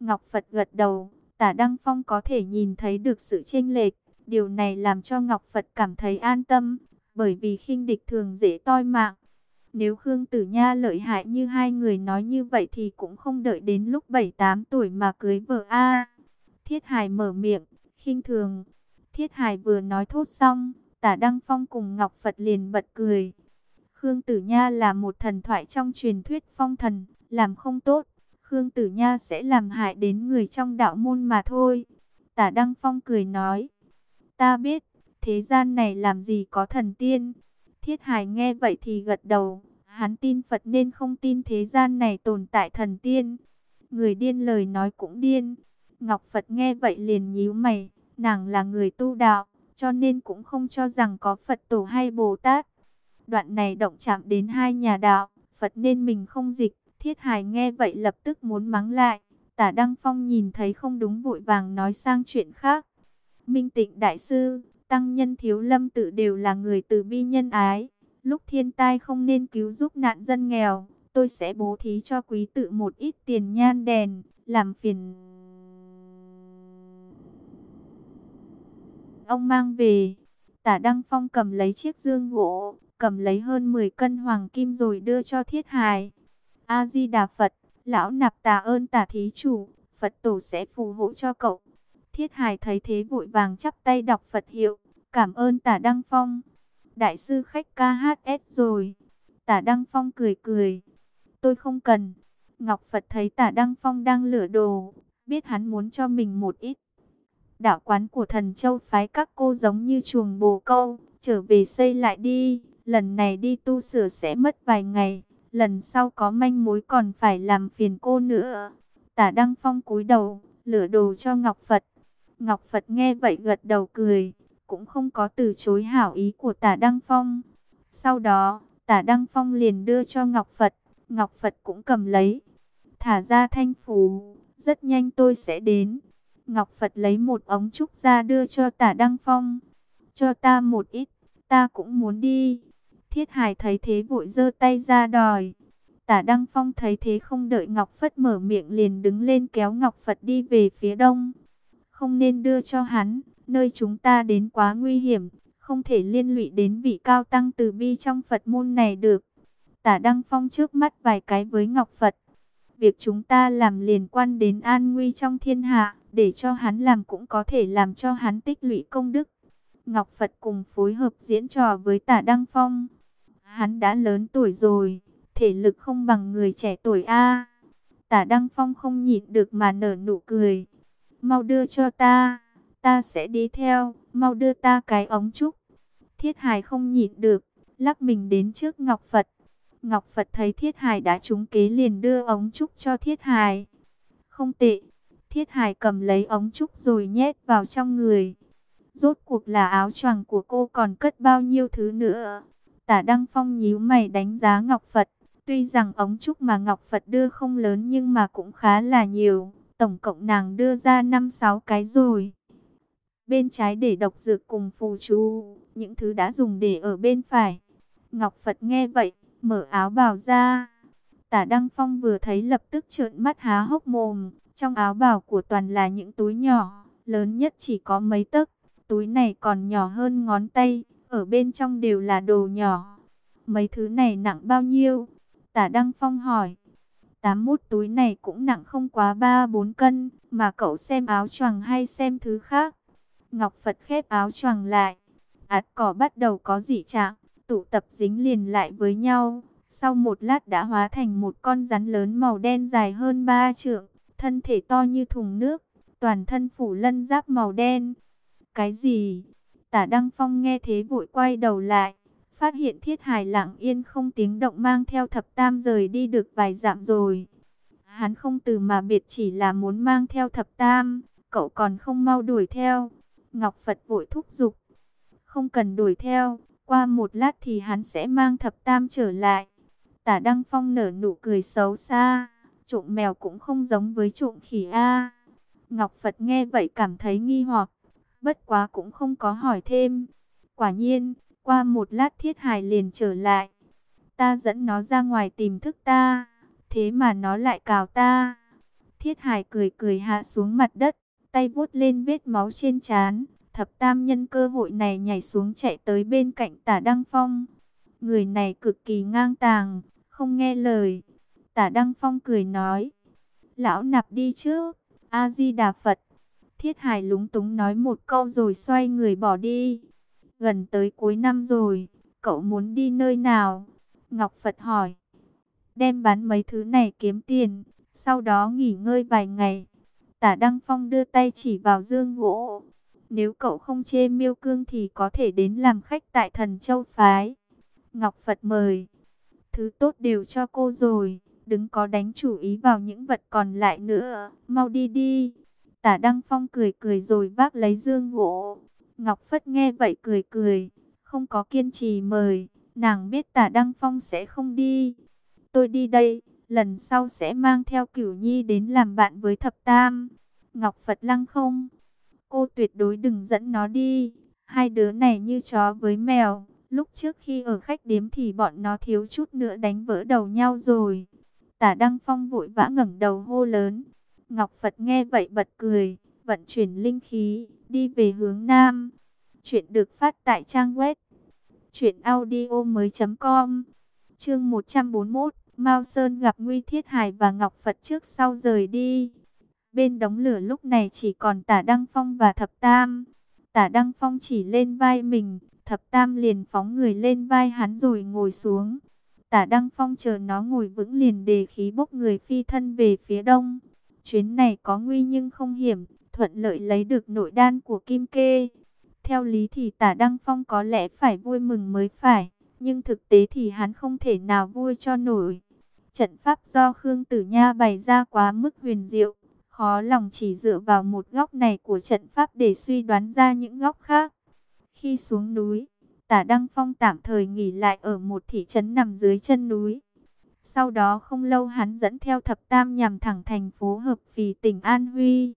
Ngọc Phật gật đầu, tả Đăng Phong có thể nhìn thấy được sự chênh lệch. Điều này làm cho Ngọc Phật cảm thấy an tâm, bởi vì khinh địch thường dễ toi mạng. Nếu Khương Tử Nha lợi hại như hai người nói như vậy thì cũng không đợi đến lúc 7-8 tuổi mà cưới vợ A. Thiết Hải mở miệng, khinh thường. Thiết Hải vừa nói thốt xong, tả Đăng Phong cùng Ngọc Phật liền bật cười. Khương Tử Nha là một thần thoại trong truyền thuyết phong thần, làm không tốt. Khương Tử Nha sẽ làm hại đến người trong đạo môn mà thôi. Tả Đăng Phong cười nói. Ta biết, thế gian này làm gì có thần tiên. Thiết Hải nghe vậy thì gật đầu. Hắn tin Phật nên không tin thế gian này tồn tại thần tiên. Người điên lời nói cũng điên. Ngọc Phật nghe vậy liền nhíu mày. Nàng là người tu đạo, cho nên cũng không cho rằng có Phật tổ hay Bồ Tát. Đoạn này động chạm đến hai nhà đạo, Phật nên mình không dịch. Thiết Hải nghe vậy lập tức muốn mắng lại. Tả Đăng Phong nhìn thấy không đúng vội vàng nói sang chuyện khác. Minh Tịnh Đại Sư, Tăng Nhân Thiếu Lâm tự đều là người từ bi nhân ái. Lúc thiên tai không nên cứu giúp nạn dân nghèo, tôi sẽ bố thí cho quý tự một ít tiền nhan đèn, làm phiền. Ông mang về, tả Đăng Phong cầm lấy chiếc dương gỗ, cầm lấy hơn 10 cân hoàng kim rồi đưa cho thiết Hải. A-di-đà Phật, lão nạp tà ơn tả thí chủ, Phật tổ sẽ phù hộ cho cậu. Thiết hài thấy thế vội vàng chắp tay đọc Phật hiệu, cảm ơn tả Đăng Phong. Đại sư khách KHS rồi. Tả Đăng Phong cười cười. Tôi không cần. Ngọc Phật thấy tả Đăng Phong đang lửa đồ, biết hắn muốn cho mình một ít. Đạo quán của thần châu phái các cô giống như chuồng bồ câu, trở về xây lại đi. Lần này đi tu sửa sẽ mất vài ngày lần sau có manh mối còn phải làm phiền cô nữa. Tả Đăng Phong cúi đầu, lửa đồ cho Ngọc Phật. Ngọc Phật nghe vậy gật đầu cười, cũng không có từ chối hảo ý của tả Đăng Phong. Sau đó, tả Đăng Phong liền đưa cho Ngọc Phật, Ngọc Phật cũng cầm lấy. Thả ra thanh phú, rất nhanh tôi sẽ đến. Ngọc Phật lấy một ống trúc ra đưa cho tả Đăng Phong. Cho ta một ít, ta cũng muốn đi. Thiết Hải thấy thế vội giơ tay ra đòi. Tả Đăng Phong thấy thế không đợi Ngọc Phất mở miệng liền đứng lên kéo Ngọc Phật đi về phía đông. Không nên đưa cho hắn, nơi chúng ta đến quá nguy hiểm, không thể liên lụy đến vị cao tăng từ bi trong Phật môn này được. Tả Đăng Phong trước mắt vài cái với Ngọc Phật. Việc chúng ta làm liên quan đến an nguy trong thiên hạ, để cho hắn làm cũng có thể làm cho hắn tích lũy công đức. Ngọc Phật cùng phối hợp diễn trò với tả Đăng Phong. Hắn đã lớn tuổi rồi, thể lực không bằng người trẻ tuổi a. Tả Đăng Phong không nhịn được mà nở nụ cười. Mau đưa cho ta, ta sẽ đi theo, mau đưa ta cái ống trúc. Thiết Hải không nhịn được, lắc mình đến trước Ngọc Phật. Ngọc Phật thấy Thiết Hải đã trúng kế liền đưa ống trúc cho Thiết Hải. Không tệ, Thiết Hải cầm lấy ống trúc rồi nhét vào trong người. Rốt cuộc là áo choàng của cô còn cất bao nhiêu thứ nữa. Tả Đăng Phong nhíu mày đánh giá Ngọc Phật. Tuy rằng ống trúc mà Ngọc Phật đưa không lớn nhưng mà cũng khá là nhiều. Tổng cộng nàng đưa ra 5-6 cái rồi. Bên trái để độc dược cùng phù chú. Những thứ đã dùng để ở bên phải. Ngọc Phật nghe vậy, mở áo bào ra. Tả Đăng Phong vừa thấy lập tức trợn mắt há hốc mồm. Trong áo bào của toàn là những túi nhỏ, lớn nhất chỉ có mấy tấc. Túi này còn nhỏ hơn ngón tay ở bên trong đều là đồ nhỏ. Mấy thứ này nặng bao nhiêu? Tả Đăng Phong hỏi. 81 túi này cũng nặng không quá 3-4 cân, mà cậu xem áo choàng hay xem thứ khác. Ngọc Phật khép áo choàng lại. Át cỏ bắt đầu có dị trạng, tụ tập dính liền lại với nhau. Sau một lát đã hóa thành một con rắn lớn màu đen dài hơn 3 trượng, thân thể to như thùng nước, toàn thân phủ lân giáp màu đen. Cái gì? Tả Đăng Phong nghe thế vội quay đầu lại, phát hiện thiết hài lặng yên không tiếng động mang theo thập tam rời đi được vài dặm rồi. Hắn không từ mà biệt chỉ là muốn mang theo thập tam, cậu còn không mau đuổi theo. Ngọc Phật vội thúc giục, không cần đuổi theo, qua một lát thì hắn sẽ mang thập tam trở lại. Tả Đăng Phong nở nụ cười xấu xa, trộm mèo cũng không giống với trộm khỉ A. Ngọc Phật nghe vậy cảm thấy nghi hoặc, bất quá cũng không có hỏi thêm. Quả nhiên, qua một lát thiết hài liền trở lại. Ta dẫn nó ra ngoài tìm thức ta, thế mà nó lại cào ta. Thiết hài cười cười hạ xuống mặt đất, tay vuốt lên vết máu trên trán. Thập Tam nhân cơ hội này nhảy xuống chạy tới bên cạnh Tả Đăng Phong. Người này cực kỳ ngang tàng, không nghe lời. Tả Đăng Phong cười nói, lão nạp đi trước, A-di-đà Phật. Thiết Hải lúng túng nói một câu rồi xoay người bỏ đi. Gần tới cuối năm rồi, cậu muốn đi nơi nào? Ngọc Phật hỏi. Đem bán mấy thứ này kiếm tiền, sau đó nghỉ ngơi vài ngày. Tả Đăng Phong đưa tay chỉ vào dương gỗ. Nếu cậu không chê miêu cương thì có thể đến làm khách tại thần châu phái. Ngọc Phật mời. Thứ tốt đều cho cô rồi. Đừng có đánh chủ ý vào những vật còn lại nữa. Mau đi đi. Tả Đăng Phong cười cười rồi vác lấy dương gỗ. Ngọc Phất nghe vậy cười cười. Không có kiên trì mời. Nàng biết tả Đăng Phong sẽ không đi. Tôi đi đây. Lần sau sẽ mang theo cửu nhi đến làm bạn với thập tam. Ngọc Phật lăng không. Cô tuyệt đối đừng dẫn nó đi. Hai đứa này như chó với mèo. Lúc trước khi ở khách điếm thì bọn nó thiếu chút nữa đánh vỡ đầu nhau rồi. Tả Đăng Phong vội vã ngẩng đầu hô lớn. Ngọc Phật nghe vậy bật cười, vận chuyển linh khí, đi về hướng Nam. Chuyện được phát tại trang web chuyểnaudio.com Chương 141, Mao Sơn gặp Nguy Thiết Hải và Ngọc Phật trước sau rời đi. Bên đống lửa lúc này chỉ còn Tả Đăng Phong và Thập Tam. Tả Đăng Phong chỉ lên vai mình, Thập Tam liền phóng người lên vai hắn rồi ngồi xuống. Tả Đăng Phong chờ nó ngồi vững liền đề khí bốc người phi thân về phía đông. Chuyến này có nguy nhưng không hiểm, thuận lợi lấy được nội đan của Kim Kê. Theo lý thì Tả Đăng Phong có lẽ phải vui mừng mới phải, nhưng thực tế thì hắn không thể nào vui cho nổi. Trận pháp do Khương Tử Nha bày ra quá mức huyền diệu, khó lòng chỉ dựa vào một góc này của trận pháp để suy đoán ra những góc khác. Khi xuống núi, Tả Đăng Phong tạm thời nghỉ lại ở một thị trấn nằm dưới chân núi. Sau đó không lâu hắn dẫn theo thập tam nhằm thẳng thành phố Hợp Phì tỉnh An Huy.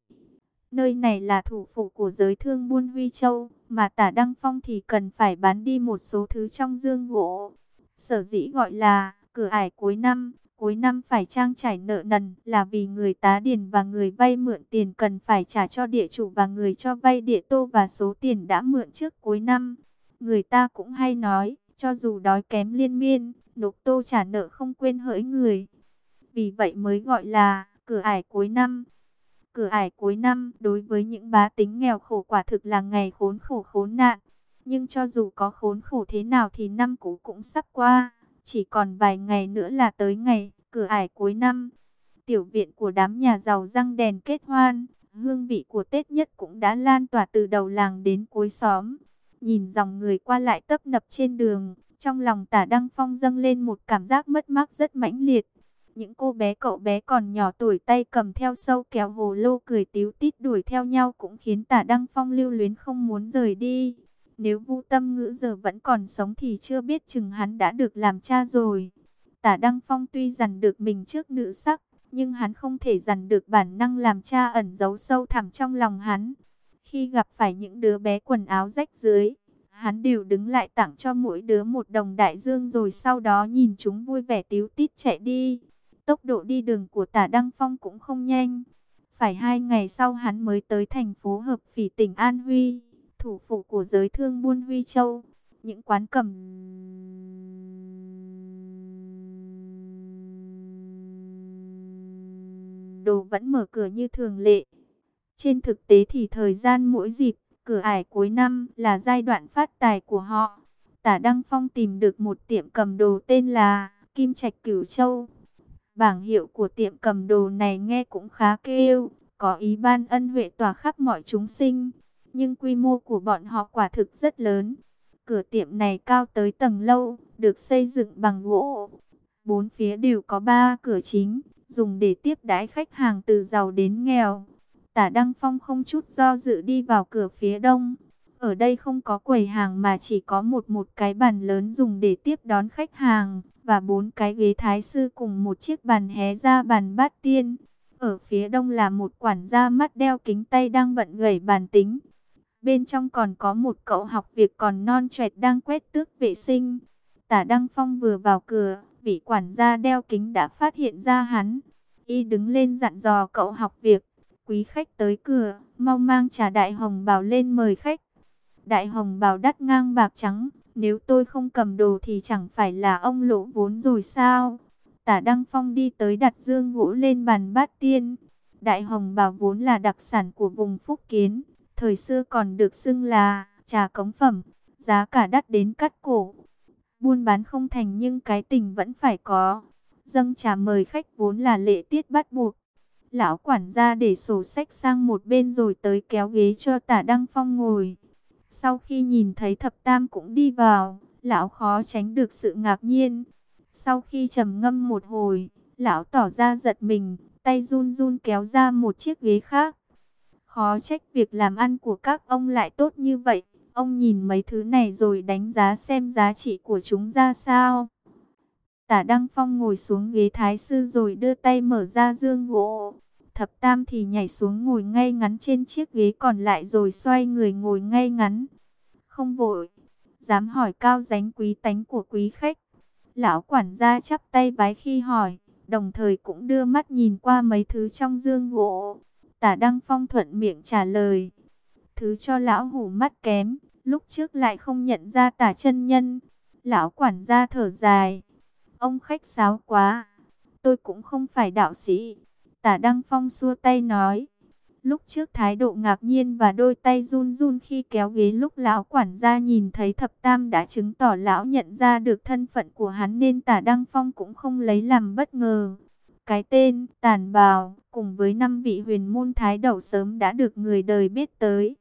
Nơi này là thủ phủ của giới thương buôn Huy Châu, mà tả Đăng Phong thì cần phải bán đi một số thứ trong dương gỗ. Sở dĩ gọi là cửa ải cuối năm, cuối năm phải trang trải nợ nần là vì người tá điền và người vay mượn tiền cần phải trả cho địa chủ và người cho vay địa tô và số tiền đã mượn trước cuối năm. Người ta cũng hay nói, cho dù đói kém liên miên, nộp tô trả nợ không quên hỡi người. Vì vậy mới gọi là cửa ải cuối năm. Cửa ải cuối năm đối với những bá tính nghèo khổ quả thực là ngày khốn khổ khốn nạn. Nhưng cho dù có khốn khổ thế nào thì năm cũ cũng sắp qua. Chỉ còn vài ngày nữa là tới ngày cửa ải cuối năm. Tiểu viện của đám nhà giàu răng đèn kết hoan. Hương vị của Tết nhất cũng đã lan tỏa từ đầu làng đến cuối xóm. Nhìn dòng người qua lại tấp nập trên đường, trong lòng tả Đăng Phong dâng lên một cảm giác mất mát rất mãnh liệt. Những cô bé cậu bé còn nhỏ tuổi tay cầm theo sâu kéo hồ lô cười tiếu tít đuổi theo nhau cũng khiến tả Đăng Phong lưu luyến không muốn rời đi. Nếu vu tâm ngữ giờ vẫn còn sống thì chưa biết chừng hắn đã được làm cha rồi. Tả Đăng Phong tuy dằn được mình trước nữ sắc, nhưng hắn không thể dằn được bản năng làm cha ẩn giấu sâu thẳm trong lòng hắn. Khi gặp phải những đứa bé quần áo rách dưới, hắn đều đứng lại tặng cho mỗi đứa một đồng đại dương rồi sau đó nhìn chúng vui vẻ tíu tít chạy đi. Tốc độ đi đường của tả Đăng Phong cũng không nhanh. Phải hai ngày sau hắn mới tới thành phố Hợp Phỉ tỉnh An Huy, thủ phủ của giới thương buôn Huy Châu. Những quán cầm đồ vẫn mở cửa như thường lệ. Trên thực tế thì thời gian mỗi dịp cửa ải cuối năm là giai đoạn phát tài của họ. Tả Đăng Phong tìm được một tiệm cầm đồ tên là Kim Trạch Cửu Châu. Bảng hiệu của tiệm cầm đồ này nghe cũng khá kêu, có ý ban ân huệ tỏa khắp mọi chúng sinh. Nhưng quy mô của bọn họ quả thực rất lớn. Cửa tiệm này cao tới tầng lâu, được xây dựng bằng gỗ. Bốn phía đều có ba cửa chính, dùng để tiếp đái khách hàng từ giàu đến nghèo. Tả Đăng Phong không chút do dự đi vào cửa phía đông. Ở đây không có quầy hàng mà chỉ có một một cái bàn lớn dùng để tiếp đón khách hàng và bốn cái ghế thái sư cùng một chiếc bàn hé ra bàn bát tiên. Ở phía đông là một quản gia mắt đeo kính tay đang bận gẩy bàn tính. Bên trong còn có một cậu học việc còn non trẻ đang quét tước vệ sinh. Tả Đăng Phong vừa vào cửa, vị quản gia đeo kính đã phát hiện ra hắn. Y đứng lên dặn dò cậu học việc. Quý khách tới cửa, mau mang trà đại hồng bào lên mời khách. Đại hồng bào đắt ngang bạc trắng, nếu tôi không cầm đồ thì chẳng phải là ông lỗ vốn rồi sao? Tả Đăng Phong đi tới đặt dương gỗ lên bàn bát tiên. Đại hồng bào vốn là đặc sản của vùng Phúc Kiến, thời xưa còn được xưng là trà cống phẩm, giá cả đắt đến cắt cổ. Buôn bán không thành nhưng cái tình vẫn phải có. Dâng trà mời khách vốn là lệ tiết bắt buộc. Lão quản gia để sổ sách sang một bên rồi tới kéo ghế cho tả Đăng Phong ngồi. Sau khi nhìn thấy thập tam cũng đi vào, lão khó tránh được sự ngạc nhiên. Sau khi trầm ngâm một hồi, lão tỏ ra giật mình, tay run run kéo ra một chiếc ghế khác. Khó trách việc làm ăn của các ông lại tốt như vậy. Ông nhìn mấy thứ này rồi đánh giá xem giá trị của chúng ra sao. Tả Đăng Phong ngồi xuống ghế thái sư rồi đưa tay mở ra dương gỗ. Thập Tam thì nhảy xuống ngồi ngay ngắn trên chiếc ghế còn lại rồi xoay người ngồi ngay ngắn. Không vội, dám hỏi cao dánh quý tánh của quý khách. Lão quản gia chắp tay bái khi hỏi, đồng thời cũng đưa mắt nhìn qua mấy thứ trong dương gỗ. Tả Đăng Phong thuận miệng trả lời. Thứ cho lão hủ mắt kém, lúc trước lại không nhận ra tả chân nhân. Lão quản gia thở dài. Ông khách sáo quá. Tôi cũng không phải đạo sĩ. Tả Đăng Phong xua tay nói. Lúc trước thái độ ngạc nhiên và đôi tay run run khi kéo ghế lúc lão quản gia nhìn thấy thập tam đã chứng tỏ lão nhận ra được thân phận của hắn nên tả Đăng Phong cũng không lấy làm bất ngờ. Cái tên tàn bào cùng với năm vị huyền môn thái đầu sớm đã được người đời biết tới.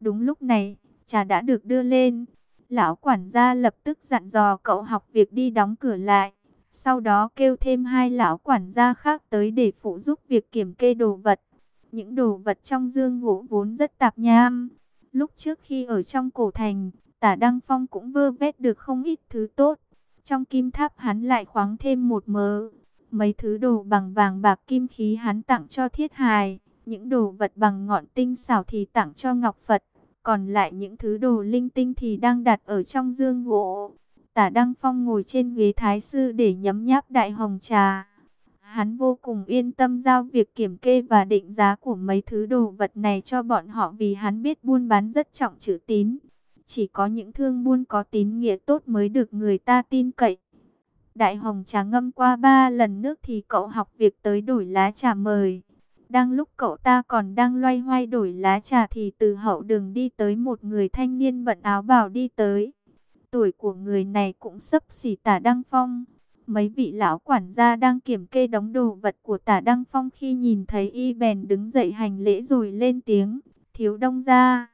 Đúng lúc này, trà đã được đưa lên. Lão quản gia lập tức dặn dò cậu học việc đi đóng cửa lại. Sau đó kêu thêm hai lão quản gia khác tới để phụ giúp việc kiểm kê đồ vật. Những đồ vật trong dương gỗ vốn rất tạp nham. Lúc trước khi ở trong cổ thành, tả Đăng Phong cũng vơ vét được không ít thứ tốt. Trong kim tháp hắn lại khoáng thêm một mớ. Mấy thứ đồ bằng vàng bạc kim khí hắn tặng cho thiết hài. Những đồ vật bằng ngọn tinh xảo thì tặng cho Ngọc Phật. Còn lại những thứ đồ linh tinh thì đang đặt ở trong dương gỗ. Tả Đăng Phong ngồi trên ghế thái sư để nhấm nháp đại hồng trà. Hắn vô cùng yên tâm giao việc kiểm kê và định giá của mấy thứ đồ vật này cho bọn họ vì hắn biết buôn bán rất trọng chữ tín. Chỉ có những thương buôn có tín nghĩa tốt mới được người ta tin cậy. Đại hồng trà ngâm qua ba lần nước thì cậu học việc tới đổi lá trà mời. Đang lúc cậu ta còn đang loay hoay đổi lá trà thì từ hậu đường đi tới một người thanh niên bận áo bào đi tới. Tuổi của người này cũng sấp xỉ tả Đăng Phong. Mấy vị lão quản gia đang kiểm kê đóng đồ vật của tả Đăng Phong khi nhìn thấy y bèn đứng dậy hành lễ rồi lên tiếng. Thiếu đông gia.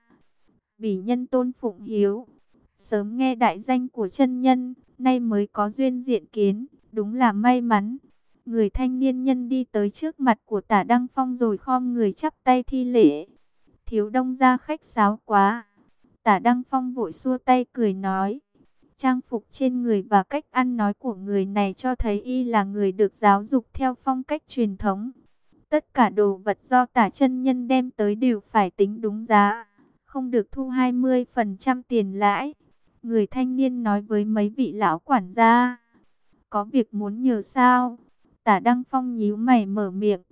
Bỉ nhân tôn phụng hiếu. Sớm nghe đại danh của chân nhân, nay mới có duyên diện kiến, đúng là may mắn. Người thanh niên nhân đi tới trước mặt của tả Đăng Phong rồi khom người chắp tay thi lễ. Thiếu đông gia khách sáo quá. Tả Đăng Phong vội xua tay cười nói. Trang phục trên người và cách ăn nói của người này cho thấy y là người được giáo dục theo phong cách truyền thống. Tất cả đồ vật do tả chân nhân đem tới đều phải tính đúng giá, không được thu 20% tiền lãi. Người thanh niên nói với mấy vị lão quản gia, có việc muốn nhờ sao? Tả Đăng Phong nhíu mày mở miệng,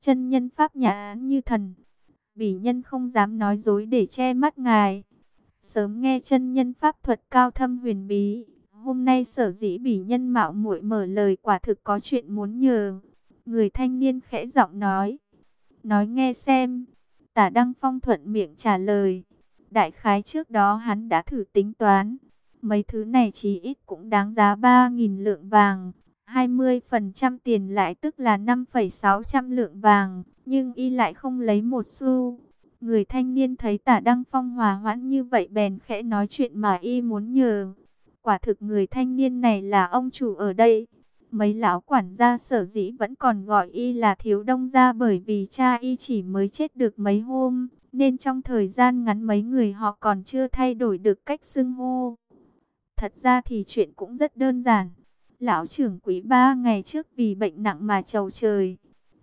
chân nhân pháp nhã như thần. Bỉ nhân không dám nói dối để che mắt ngài. Sớm nghe chân nhân pháp thuật cao thâm huyền bí, hôm nay sở dĩ bỉ nhân mạo muội mở lời quả thực có chuyện muốn nhờ. Người thanh niên khẽ giọng nói, nói nghe xem. Tả Đăng Phong thuận miệng trả lời. Đại khái trước đó hắn đã thử tính toán. Mấy thứ này chỉ ít cũng đáng giá 3.000 lượng vàng. 20% tiền lại tức là 5,600 lượng vàng. Nhưng y lại không lấy một xu. Người thanh niên thấy tả Đăng Phong hòa hoãn như vậy bèn khẽ nói chuyện mà y muốn nhờ. Quả thực người thanh niên này là ông chủ ở đây. Mấy lão quản gia sở dĩ vẫn còn gọi y là thiếu đông gia bởi vì cha y chỉ mới chết được mấy hôm. Nên trong thời gian ngắn mấy người họ còn chưa thay đổi được cách xưng hô. Thật ra thì chuyện cũng rất đơn giản. Lão trưởng quý ba ngày trước vì bệnh nặng mà trầu trời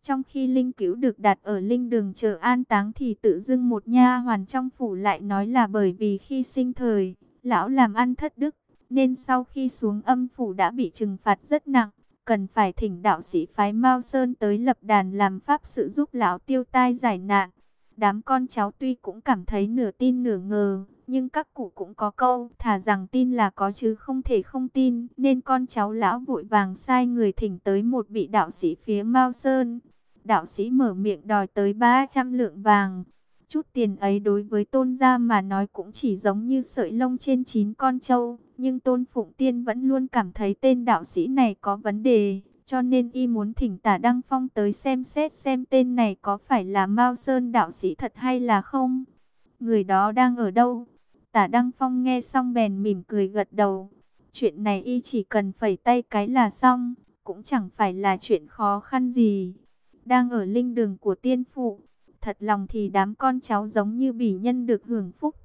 trong khi linh cứu được đặt ở linh đường chờ an táng thì tự dưng một nha hoàn trong phủ lại nói là bởi vì khi sinh thời, lão làm ăn thất đức, nên sau khi xuống âm phủ đã bị trừng phạt rất nặng, cần phải thỉnh đạo sĩ phái Mao Sơn tới lập đàn làm pháp sự giúp lão tiêu tai giải nạn. Đám con cháu tuy cũng cảm thấy nửa tin nửa ngờ, nhưng các cụ cũng có câu thả rằng tin là có chứ không thể không tin, nên con cháu lão vội vàng sai người thỉnh tới một vị đạo sĩ phía Mao Sơn. Đạo sĩ mở miệng đòi tới 300 lượng vàng. Chút tiền ấy đối với tôn gia mà nói cũng chỉ giống như sợi lông trên chín con trâu. Nhưng tôn phụng tiên vẫn luôn cảm thấy tên đạo sĩ này có vấn đề. Cho nên y muốn thỉnh tả Đăng Phong tới xem xét xem tên này có phải là Mao Sơn đạo sĩ thật hay là không. Người đó đang ở đâu? Tả Đăng Phong nghe xong bèn mỉm cười gật đầu. Chuyện này y chỉ cần phẩy tay cái là xong, cũng chẳng phải là chuyện khó khăn gì. Đang ở linh đường của tiên phụ, thật lòng thì đám con cháu giống như bỉ nhân được hưởng phúc.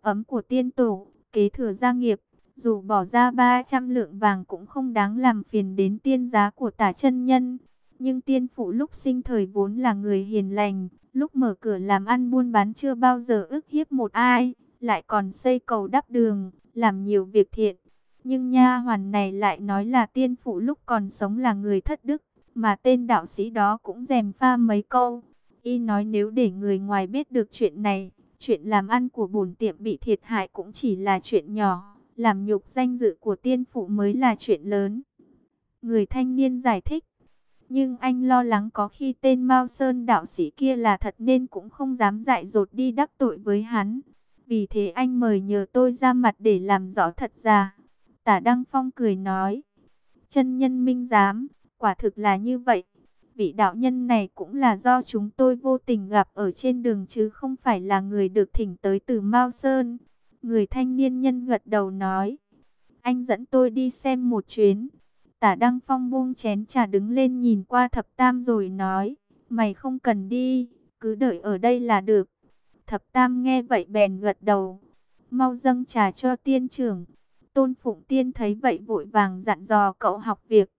Ấm của tiên tổ, kế thừa gia nghiệp, dù bỏ ra 300 lượng vàng cũng không đáng làm phiền đến tiên giá của tả chân nhân. Nhưng tiên phụ lúc sinh thời vốn là người hiền lành, lúc mở cửa làm ăn buôn bán chưa bao giờ ức hiếp một ai, lại còn xây cầu đắp đường, làm nhiều việc thiện. Nhưng nha hoàn này lại nói là tiên phụ lúc còn sống là người thất đức, mà tên đạo sĩ đó cũng dèm pha mấy câu. Y nói nếu để người ngoài biết được chuyện này, chuyện làm ăn của bổn tiệm bị thiệt hại cũng chỉ là chuyện nhỏ, làm nhục danh dự của tiên phụ mới là chuyện lớn. Người thanh niên giải thích, nhưng anh lo lắng có khi tên Mao Sơn đạo sĩ kia là thật nên cũng không dám dại dột đi đắc tội với hắn. Vì thế anh mời nhờ tôi ra mặt để làm rõ thật ra. Tả Đăng Phong cười nói. Chân nhân minh giám, quả thực là như vậy. Vị đạo nhân này cũng là do chúng tôi vô tình gặp ở trên đường chứ không phải là người được thỉnh tới từ Mao Sơn. Người thanh niên nhân gật đầu nói. Anh dẫn tôi đi xem một chuyến. Tả Đăng Phong buông chén trà đứng lên nhìn qua thập tam rồi nói. Mày không cần đi, cứ đợi ở đây là được. Thập tam nghe vậy bèn gật đầu. Mau dâng trà cho tiên trưởng. Tôn Phụng Tiên thấy vậy vội vàng dặn dò cậu học việc.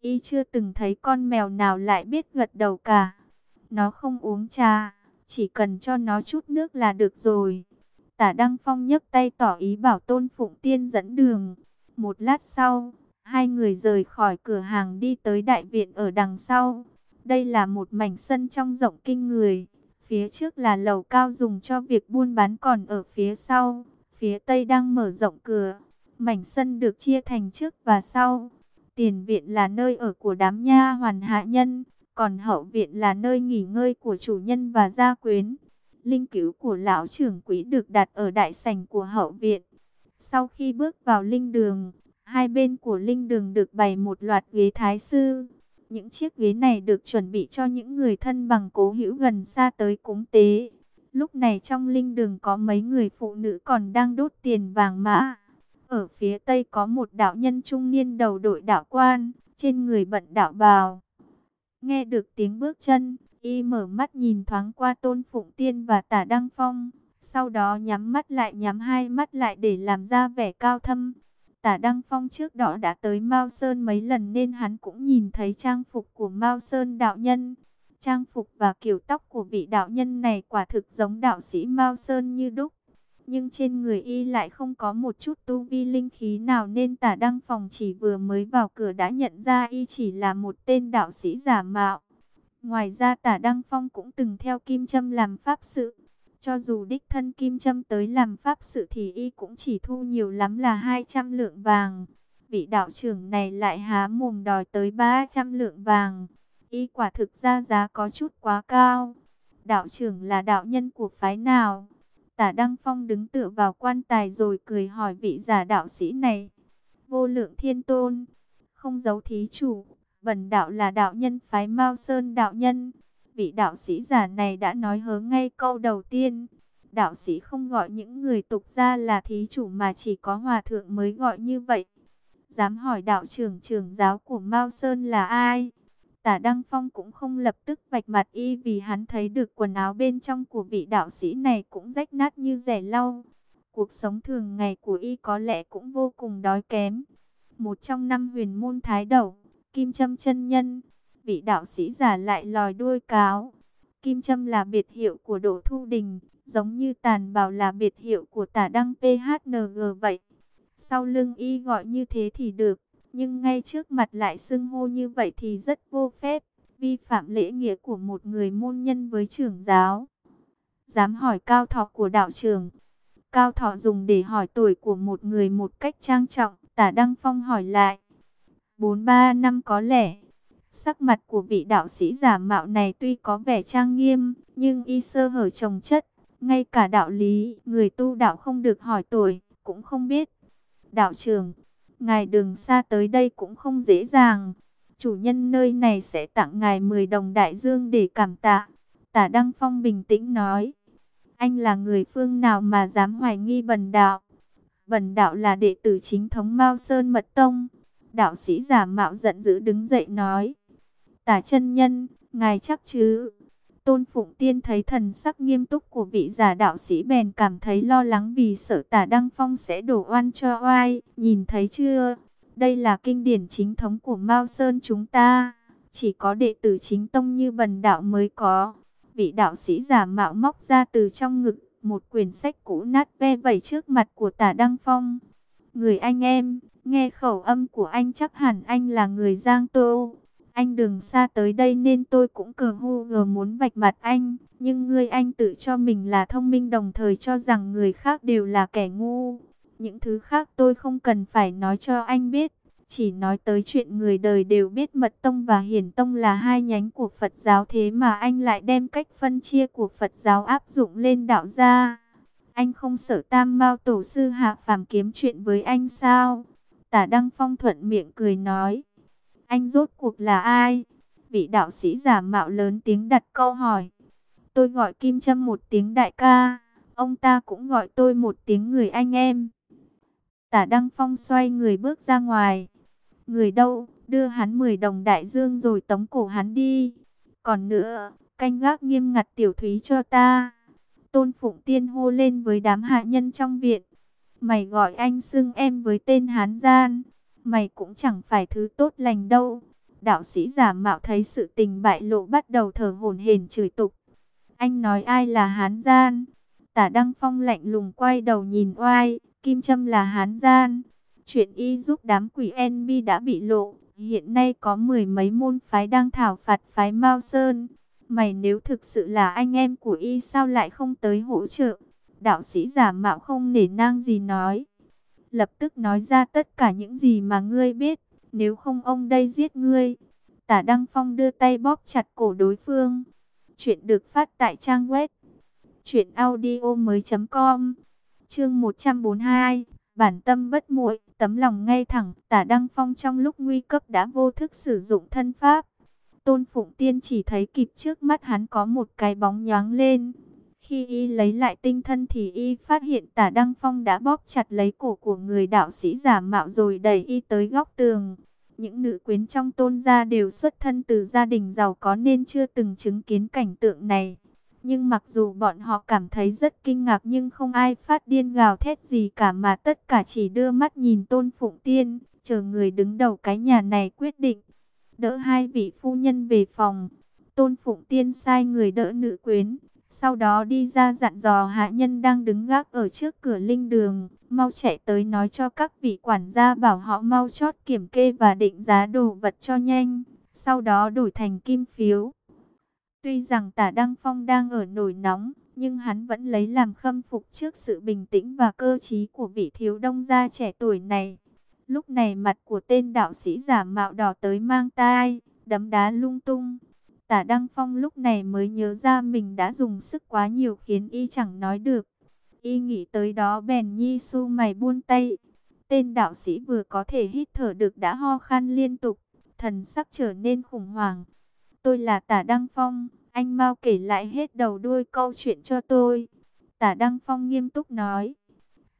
Y chưa từng thấy con mèo nào lại biết gật đầu cả. Nó không uống trà, chỉ cần cho nó chút nước là được rồi. Tả Đăng Phong nhấc tay tỏ ý bảo Tôn Phụng Tiên dẫn đường. Một lát sau, hai người rời khỏi cửa hàng đi tới đại viện ở đằng sau. Đây là một mảnh sân trong rộng kinh người. Phía trước là lầu cao dùng cho việc buôn bán còn ở phía sau. Phía tây đang mở rộng cửa. Mảnh sân được chia thành trước và sau. Tiền viện là nơi ở của đám nha hoàn hạ nhân, còn hậu viện là nơi nghỉ ngơi của chủ nhân và gia quyến. Linh cứu của lão trưởng quỹ được đặt ở đại sảnh của hậu viện. Sau khi bước vào linh đường, hai bên của linh đường được bày một loạt ghế thái sư. Những chiếc ghế này được chuẩn bị cho những người thân bằng cố hữu gần xa tới cúng tế. Lúc này trong linh đường có mấy người phụ nữ còn đang đốt tiền vàng mã. Ở phía tây có một đạo nhân trung niên đầu đội đạo quan, trên người bận đạo bào. Nghe được tiếng bước chân, y mở mắt nhìn thoáng qua tôn phụng tiên và tả đăng phong. Sau đó nhắm mắt lại nhắm hai mắt lại để làm ra vẻ cao thâm. Tả Đăng Phong trước đó đã tới Mao Sơn mấy lần nên hắn cũng nhìn thấy trang phục của Mao Sơn đạo nhân. Trang phục và kiểu tóc của vị đạo nhân này quả thực giống đạo sĩ Mao Sơn như đúc nhưng trên người y lại không có một chút tu vi linh khí nào nên tả đăng phòng chỉ vừa mới vào cửa đã nhận ra y chỉ là một tên đạo sĩ giả mạo. Ngoài ra tả đăng phong cũng từng theo Kim Trâm làm pháp sự. Cho dù đích thân Kim Trâm tới làm pháp sự thì y cũng chỉ thu nhiều lắm là 200 lượng vàng. Vị đạo trưởng này lại há mồm đòi tới 300 lượng vàng. Y quả thực ra giá có chút quá cao. Đạo trưởng là đạo nhân của phái nào? Tả Đăng Phong đứng tựa vào quan tài rồi cười hỏi vị giả đạo sĩ này. Vô lượng thiên tôn, không giấu thí chủ, bần đạo là đạo nhân phái Mao Sơn đạo nhân. Vị đạo sĩ giả này đã nói hớ ngay câu đầu tiên. Đạo sĩ không gọi những người tục ra là thí chủ mà chỉ có hòa thượng mới gọi như vậy. Dám hỏi đạo trưởng trưởng giáo của Mao Sơn là ai? Tả Đăng Phong cũng không lập tức vạch mặt y vì hắn thấy được quần áo bên trong của vị đạo sĩ này cũng rách nát như rẻ lau. Cuộc sống thường ngày của y có lẽ cũng vô cùng đói kém. Một trong năm huyền môn thái đầu, Kim Trâm chân nhân, vị đạo sĩ giả lại lòi đuôi cáo. Kim Trâm là biệt hiệu của Đỗ Thu Đình, giống như Tàn Bảo là biệt hiệu của Tả Đăng PHNG vậy. Sau lưng y gọi như thế thì được, nhưng ngay trước mặt lại xưng hô như vậy thì rất vô phép, vi phạm lễ nghĩa của một người môn nhân với trưởng giáo. Dám hỏi cao thọ của đạo trưởng. Cao thọ dùng để hỏi tuổi của một người một cách trang trọng, tả Đăng Phong hỏi lại. Bốn ba năm có lẽ. Sắc mặt của vị đạo sĩ giả mạo này tuy có vẻ trang nghiêm, nhưng y sơ hở trồng chất. Ngay cả đạo lý, người tu đạo không được hỏi tuổi, cũng không biết. Đạo trưởng, ngài đường xa tới đây cũng không dễ dàng. Chủ nhân nơi này sẽ tặng ngài 10 đồng đại dương để cảm tạ. Tả Đăng Phong bình tĩnh nói. Anh là người phương nào mà dám hoài nghi bần đạo? Bần đạo là đệ tử chính thống Mao Sơn Mật Tông. Đạo sĩ giả mạo giận dữ đứng dậy nói. Tả chân nhân, ngài chắc chứ? Tôn Phụng Tiên thấy thần sắc nghiêm túc của vị giả đạo sĩ bèn cảm thấy lo lắng vì sợ tả Đăng Phong sẽ đổ oan cho oai. Nhìn thấy chưa? Đây là kinh điển chính thống của Mao Sơn chúng ta. Chỉ có đệ tử chính tông như bần đạo mới có. Vị đạo sĩ giả mạo móc ra từ trong ngực một quyển sách cũ nát ve vẩy trước mặt của tả Đăng Phong. Người anh em, nghe khẩu âm của anh chắc hẳn anh là người Giang Tô. Anh đừng xa tới đây nên tôi cũng cờ hô gờ muốn vạch mặt anh. Nhưng người anh tự cho mình là thông minh đồng thời cho rằng người khác đều là kẻ ngu. Những thứ khác tôi không cần phải nói cho anh biết. Chỉ nói tới chuyện người đời đều biết Mật Tông và Hiển Tông là hai nhánh của Phật giáo thế mà anh lại đem cách phân chia của Phật giáo áp dụng lên đạo gia. Anh không sợ tam mao tổ sư hạ phàm kiếm chuyện với anh sao? Tả Đăng Phong thuận miệng cười nói. Anh rốt cuộc là ai? Vị đạo sĩ giả mạo lớn tiếng đặt câu hỏi. Tôi gọi Kim Trâm một tiếng đại ca. Ông ta cũng gọi tôi một tiếng người anh em. Tả Đăng Phong xoay người bước ra ngoài. Người đâu, đưa hắn 10 đồng đại dương rồi tống cổ hắn đi. Còn nữa, canh gác nghiêm ngặt tiểu thúy cho ta. Tôn Phụng Tiên hô lên với đám hạ nhân trong viện. Mày gọi anh xưng em với tên Hán Gian. Mày cũng chẳng phải thứ tốt lành đâu. Đạo sĩ giả mạo thấy sự tình bại lộ bắt đầu thở hổn hển chửi tục. Anh nói ai là Hán Gian? Tả Đăng Phong lạnh lùng quay đầu nhìn oai. Kim Trâm là Hán Gian. Chuyện y giúp đám quỷ NB đã bị lộ. Hiện nay có mười mấy môn phái đang thảo phạt phái Mao Sơn. Mày nếu thực sự là anh em của y sao lại không tới hỗ trợ? Đạo sĩ giả mạo không nể nang gì nói. Lập tức nói ra tất cả những gì mà ngươi biết. Nếu không ông đây giết ngươi. Tả Đăng Phong đưa tay bóp chặt cổ đối phương. Chuyện được phát tại trang web. Chuyện audio mới.com Chương 142 Bản tâm bất muội, tấm lòng ngay thẳng, tả Đăng Phong trong lúc nguy cấp đã vô thức sử dụng thân pháp. Tôn Phụng Tiên chỉ thấy kịp trước mắt hắn có một cái bóng nhoáng lên. Khi y lấy lại tinh thân thì y phát hiện tả Đăng Phong đã bóp chặt lấy cổ của người đạo sĩ giả mạo rồi đẩy y tới góc tường. Những nữ quyến trong tôn gia đều xuất thân từ gia đình giàu có nên chưa từng chứng kiến cảnh tượng này. Nhưng mặc dù bọn họ cảm thấy rất kinh ngạc nhưng không ai phát điên gào thét gì cả mà tất cả chỉ đưa mắt nhìn Tôn Phụng Tiên, chờ người đứng đầu cái nhà này quyết định. Đỡ hai vị phu nhân về phòng, Tôn Phụng Tiên sai người đỡ nữ quyến, sau đó đi ra dặn dò hạ nhân đang đứng gác ở trước cửa linh đường, mau chạy tới nói cho các vị quản gia bảo họ mau chót kiểm kê và định giá đồ vật cho nhanh, sau đó đổi thành kim phiếu. Tuy rằng tả Đăng Phong đang ở nổi nóng, nhưng hắn vẫn lấy làm khâm phục trước sự bình tĩnh và cơ trí của vị thiếu đông gia trẻ tuổi này. Lúc này mặt của tên đạo sĩ giả mạo đỏ tới mang tai, đấm đá lung tung. Tả Đăng Phong lúc này mới nhớ ra mình đã dùng sức quá nhiều khiến y chẳng nói được. Y nghĩ tới đó bèn nhi su mày buôn tay. Tên đạo sĩ vừa có thể hít thở được đã ho khan liên tục, thần sắc trở nên khủng hoảng. Tôi là Tả Đăng Phong, anh mau kể lại hết đầu đuôi câu chuyện cho tôi. Tả Đăng Phong nghiêm túc nói.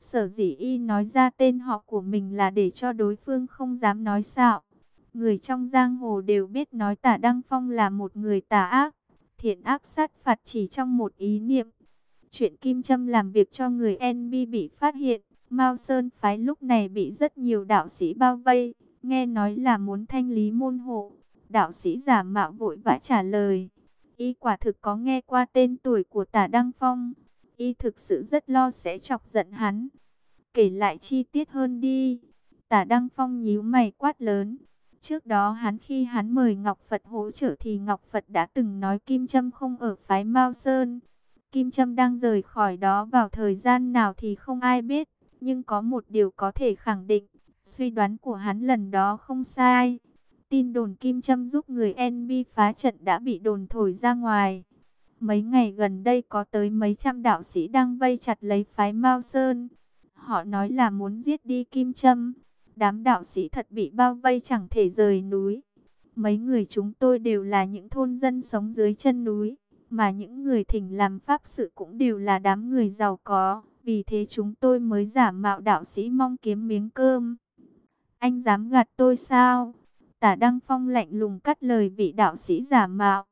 Sở dĩ y nói ra tên họ của mình là để cho đối phương không dám nói xạo. Người trong giang hồ đều biết nói Tả Đăng Phong là một người tà ác. Thiện ác sát phạt chỉ trong một ý niệm. Chuyện Kim Trâm làm việc cho người NB bị phát hiện. Mao Sơn phái lúc này bị rất nhiều đạo sĩ bao vây. Nghe nói là muốn thanh lý môn hộ. Đạo sĩ giả mạo vội vã trả lời. Y quả thực có nghe qua tên tuổi của tả Đăng Phong. Y thực sự rất lo sẽ chọc giận hắn. kể lại chi tiết hơn đi. Tả Đăng Phong nhíu mày quát lớn. Trước đó hắn khi hắn mời Ngọc Phật hỗ trợ thì Ngọc Phật đã từng nói Kim Trâm không ở phái Mao Sơn. Kim Trâm đang rời khỏi đó vào thời gian nào thì không ai biết. Nhưng có một điều có thể khẳng định, suy đoán của hắn lần đó không sai. Tin đồn Kim Trâm giúp người NB phá trận đã bị đồn thổi ra ngoài. Mấy ngày gần đây có tới mấy trăm đạo sĩ đang vây chặt lấy phái Mao Sơn. Họ nói là muốn giết đi Kim Trâm. Đám đạo sĩ thật bị bao vây chẳng thể rời núi. Mấy người chúng tôi đều là những thôn dân sống dưới chân núi. Mà những người thỉnh làm pháp sự cũng đều là đám người giàu có. Vì thế chúng tôi mới giả mạo đạo sĩ mong kiếm miếng cơm. Anh dám gạt tôi sao? Tả Đăng Phong lạnh lùng cắt lời vị đạo sĩ giả mạo.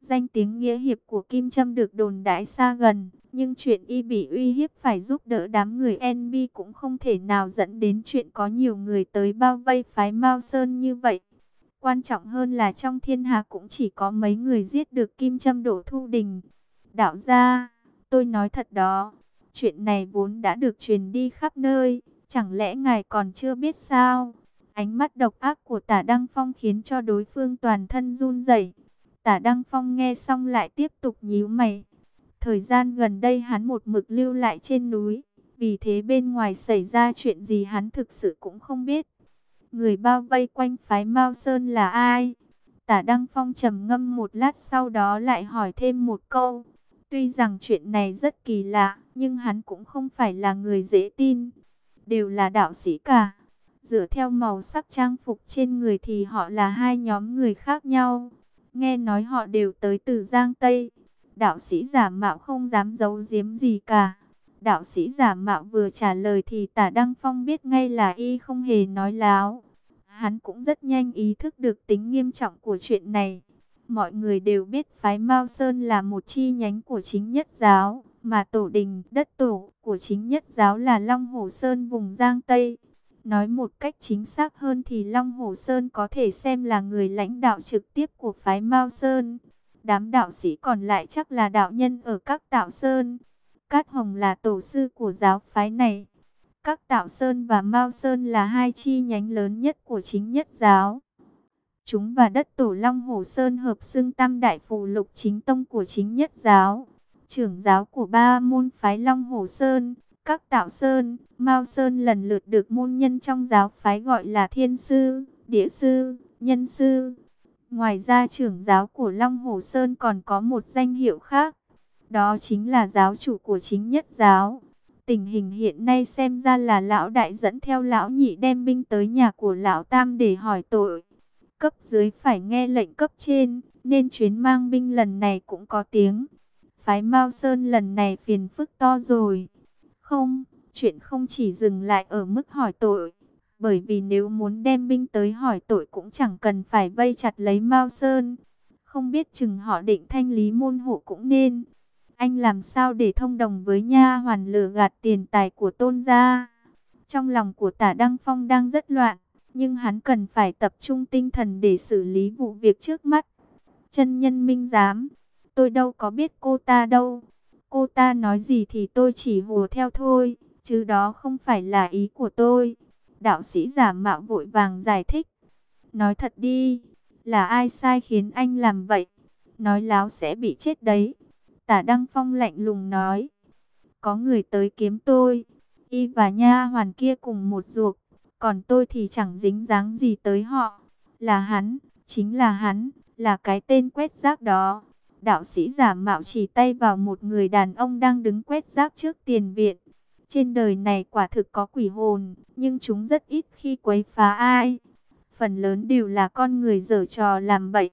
Danh tiếng nghĩa hiệp của Kim Trâm được đồn đãi xa gần, nhưng chuyện y bị uy hiếp phải giúp đỡ đám người NB cũng không thể nào dẫn đến chuyện có nhiều người tới bao vây phái Mao Sơn như vậy. Quan trọng hơn là trong thiên hạ cũng chỉ có mấy người giết được Kim Trâm đổ thu đình. Đạo gia, tôi nói thật đó, chuyện này vốn đã được truyền đi khắp nơi, chẳng lẽ ngài còn chưa biết sao? Ánh mắt độc ác của tả Đăng Phong khiến cho đối phương toàn thân run rẩy. Tả Đăng Phong nghe xong lại tiếp tục nhíu mày. Thời gian gần đây hắn một mực lưu lại trên núi. Vì thế bên ngoài xảy ra chuyện gì hắn thực sự cũng không biết. Người bao vây quanh phái Mao Sơn là ai? Tả Đăng Phong trầm ngâm một lát sau đó lại hỏi thêm một câu. Tuy rằng chuyện này rất kỳ lạ, nhưng hắn cũng không phải là người dễ tin. Đều là đạo sĩ cả. Dựa theo màu sắc trang phục trên người thì họ là hai nhóm người khác nhau. Nghe nói họ đều tới từ Giang Tây. Đạo sĩ giả mạo không dám giấu giếm gì cả. Đạo sĩ giả mạo vừa trả lời thì tả Đăng Phong biết ngay là y không hề nói láo. Hắn cũng rất nhanh ý thức được tính nghiêm trọng của chuyện này. Mọi người đều biết phái Mao Sơn là một chi nhánh của chính nhất giáo, mà tổ đình, đất tổ của chính nhất giáo là Long Hồ Sơn vùng Giang Tây. Nói một cách chính xác hơn thì Long Hồ Sơn có thể xem là người lãnh đạo trực tiếp của phái Mao Sơn. Đám đạo sĩ còn lại chắc là đạo nhân ở các tạo Sơn. Cát Hồng là tổ sư của giáo phái này. Các tạo Sơn và Mao Sơn là hai chi nhánh lớn nhất của chính nhất giáo. Chúng và đất tổ Long Hồ Sơn hợp xưng tam đại phù lục chính tông của chính nhất giáo. Trưởng giáo của ba môn phái Long Hồ Sơn, các tạo sơn, Mao Sơn lần lượt được môn nhân trong giáo phái gọi là thiên sư, địa sư, nhân sư. Ngoài ra trưởng giáo của Long Hồ Sơn còn có một danh hiệu khác. Đó chính là giáo chủ của chính nhất giáo. Tình hình hiện nay xem ra là lão đại dẫn theo lão nhị đem binh tới nhà của lão tam để hỏi tội. Cấp dưới phải nghe lệnh cấp trên, nên chuyến mang binh lần này cũng có tiếng. Phái Mao Sơn lần này phiền phức to rồi. Không, chuyện không chỉ dừng lại ở mức hỏi tội. Bởi vì nếu muốn đem binh tới hỏi tội cũng chẳng cần phải vây chặt lấy Mao Sơn. Không biết chừng họ định thanh lý môn hộ cũng nên. Anh làm sao để thông đồng với nha hoàn lừa gạt tiền tài của tôn gia. Trong lòng của tả Đăng Phong đang rất loạn. Nhưng hắn cần phải tập trung tinh thần để xử lý vụ việc trước mắt. Chân nhân minh giám. Tôi đâu có biết cô ta đâu. Cô ta nói gì thì tôi chỉ hùa theo thôi, chứ đó không phải là ý của tôi. Đạo sĩ giả mạo vội vàng giải thích. Nói thật đi, là ai sai khiến anh làm vậy? Nói láo sẽ bị chết đấy. Tả Đăng Phong lạnh lùng nói. Có người tới kiếm tôi. Y và nha hoàn kia cùng một ruột. Còn tôi thì chẳng dính dáng gì tới họ. Là hắn, chính là hắn, là cái tên quét rác đó đạo sĩ giả mạo chỉ tay vào một người đàn ông đang đứng quét rác trước tiền viện. Trên đời này quả thực có quỷ hồn, nhưng chúng rất ít khi quấy phá ai. Phần lớn đều là con người dở trò làm bậy.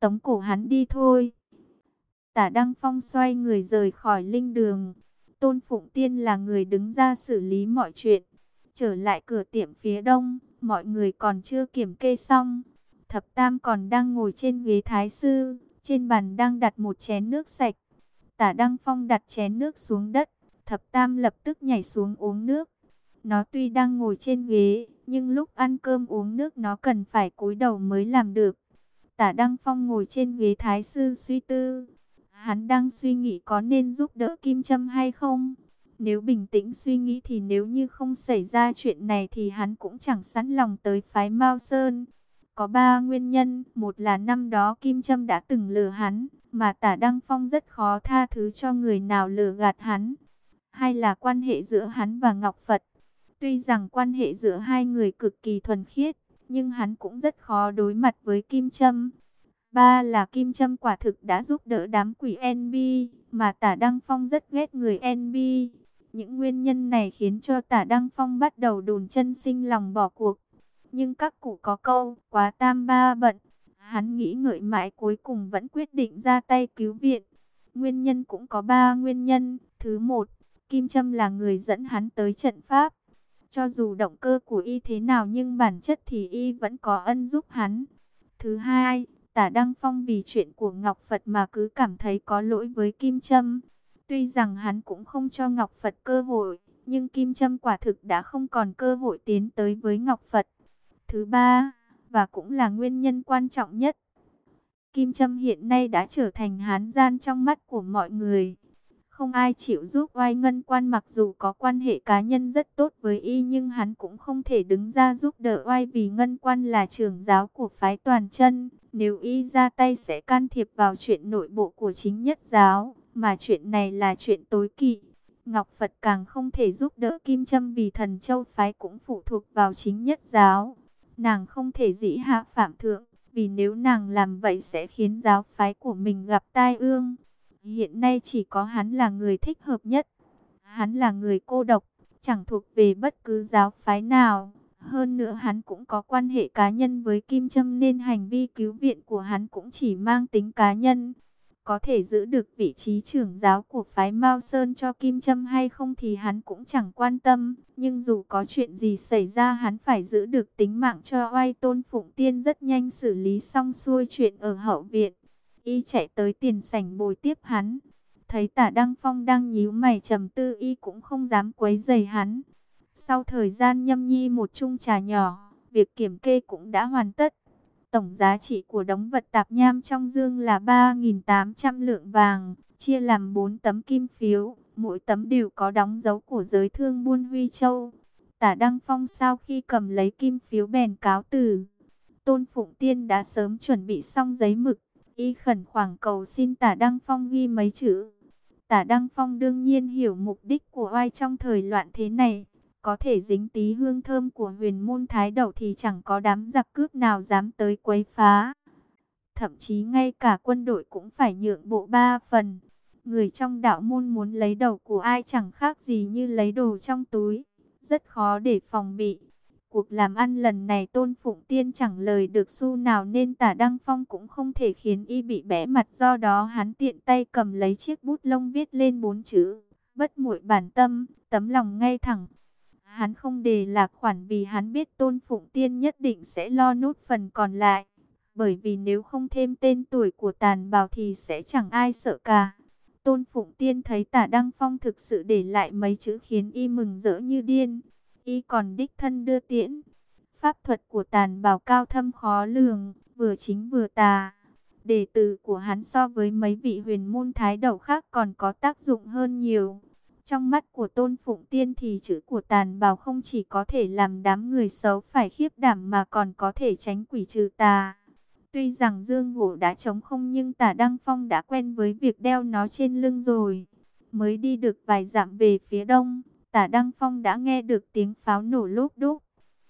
Tống cổ hắn đi thôi. Tả Đăng Phong xoay người rời khỏi linh đường. Tôn Phụng Tiên là người đứng ra xử lý mọi chuyện. Trở lại cửa tiệm phía đông, mọi người còn chưa kiểm kê xong. Thập Tam còn đang ngồi trên ghế thái sư trên bàn đang đặt một chén nước sạch. Tả Đăng Phong đặt chén nước xuống đất. Thập Tam lập tức nhảy xuống uống nước. Nó tuy đang ngồi trên ghế, nhưng lúc ăn cơm uống nước nó cần phải cúi đầu mới làm được. Tả Đăng Phong ngồi trên ghế thái sư suy tư. Hắn đang suy nghĩ có nên giúp đỡ Kim Trâm hay không. Nếu bình tĩnh suy nghĩ thì nếu như không xảy ra chuyện này thì hắn cũng chẳng sẵn lòng tới phái Mao Sơn. Có ba nguyên nhân, một là năm đó Kim Trâm đã từng lừa hắn, mà tả Đăng Phong rất khó tha thứ cho người nào lừa gạt hắn. Hai là quan hệ giữa hắn và Ngọc Phật. Tuy rằng quan hệ giữa hai người cực kỳ thuần khiết, nhưng hắn cũng rất khó đối mặt với Kim Trâm. Ba là Kim Trâm quả thực đã giúp đỡ đám quỷ NB, mà tả Đăng Phong rất ghét người NB. Những nguyên nhân này khiến cho tả Đăng Phong bắt đầu đùn chân sinh lòng bỏ cuộc. Nhưng các cụ có câu, quá tam ba bận. Hắn nghĩ ngợi mãi cuối cùng vẫn quyết định ra tay cứu viện. Nguyên nhân cũng có ba nguyên nhân. Thứ một, Kim Trâm là người dẫn hắn tới trận pháp. Cho dù động cơ của y thế nào nhưng bản chất thì y vẫn có ân giúp hắn. Thứ hai, tả Đăng Phong vì chuyện của Ngọc Phật mà cứ cảm thấy có lỗi với Kim Trâm. Tuy rằng hắn cũng không cho Ngọc Phật cơ hội, nhưng Kim Trâm quả thực đã không còn cơ hội tiến tới với Ngọc Phật. Thứ ba, và cũng là nguyên nhân quan trọng nhất, Kim Trâm hiện nay đã trở thành hán gian trong mắt của mọi người. Không ai chịu giúp oai ngân quan mặc dù có quan hệ cá nhân rất tốt với y nhưng hắn cũng không thể đứng ra giúp đỡ oai vì ngân quan là trưởng giáo của phái toàn chân. Nếu y ra tay sẽ can thiệp vào chuyện nội bộ của chính nhất giáo, mà chuyện này là chuyện tối kỵ. Ngọc Phật càng không thể giúp đỡ Kim Trâm vì thần châu phái cũng phụ thuộc vào chính nhất giáo. Nàng không thể dĩ hạ phạm thượng, vì nếu nàng làm vậy sẽ khiến giáo phái của mình gặp tai ương. Hiện nay chỉ có hắn là người thích hợp nhất. Hắn là người cô độc, chẳng thuộc về bất cứ giáo phái nào. Hơn nữa hắn cũng có quan hệ cá nhân với Kim Trâm nên hành vi cứu viện của hắn cũng chỉ mang tính cá nhân. Có thể giữ được vị trí trưởng giáo của phái Mao Sơn cho Kim Trâm hay không thì hắn cũng chẳng quan tâm. Nhưng dù có chuyện gì xảy ra hắn phải giữ được tính mạng cho oai tôn Phụng Tiên rất nhanh xử lý xong xuôi chuyện ở hậu viện. Y chạy tới tiền sảnh bồi tiếp hắn. Thấy tả Đăng Phong đang nhíu mày trầm tư y cũng không dám quấy dày hắn. Sau thời gian nhâm nhi một chung trà nhỏ, việc kiểm kê cũng đã hoàn tất. Tổng giá trị của đống vật tạp nham trong dương là 3.800 lượng vàng, chia làm 4 tấm kim phiếu, mỗi tấm đều có đóng dấu của giới thương buôn Huy Châu. Tả Đăng Phong sau khi cầm lấy kim phiếu bèn cáo từ. Tôn Phụng Tiên đã sớm chuẩn bị xong giấy mực, y khẩn khoảng cầu xin tả Đăng Phong ghi mấy chữ. Tả Đăng Phong đương nhiên hiểu mục đích của oai trong thời loạn thế này. Có thể dính tí hương thơm của huyền môn thái đầu thì chẳng có đám giặc cướp nào dám tới quấy phá. Thậm chí ngay cả quân đội cũng phải nhượng bộ ba phần. Người trong đạo môn muốn lấy đầu của ai chẳng khác gì như lấy đồ trong túi. Rất khó để phòng bị. Cuộc làm ăn lần này tôn phụng tiên chẳng lời được xu nào nên tả Đăng Phong cũng không thể khiến y bị bẽ mặt do đó hắn tiện tay cầm lấy chiếc bút lông viết lên bốn chữ. Bất muội bản tâm, tấm lòng ngay thẳng. Hắn không đề lạc khoản vì hắn biết tôn phụng tiên nhất định sẽ lo nốt phần còn lại. Bởi vì nếu không thêm tên tuổi của tàn bào thì sẽ chẳng ai sợ cả. Tôn Phụng Tiên thấy tả Đăng Phong thực sự để lại mấy chữ khiến y mừng rỡ như điên y còn đích thân đưa tiễn. Pháp thuật của tàn Bảo cao thâm khó lường, vừa chính vừa tà. Đệ tử của hắn so với mấy vị huyền môn thái đầu khác còn có tác dụng hơn nhiều. Trong mắt của Tôn Phụng Tiên thì chữ của tàn bào không chỉ có thể làm đám người xấu phải khiếp đảm mà còn có thể tránh quỷ trừ tà. Tuy rằng dương ngộ đã chống không nhưng tả Đăng Phong đã quen với việc đeo nó trên lưng rồi. Mới đi được vài dặm về phía đông, Tả Đăng Phong đã nghe được tiếng pháo nổ lốp đúc.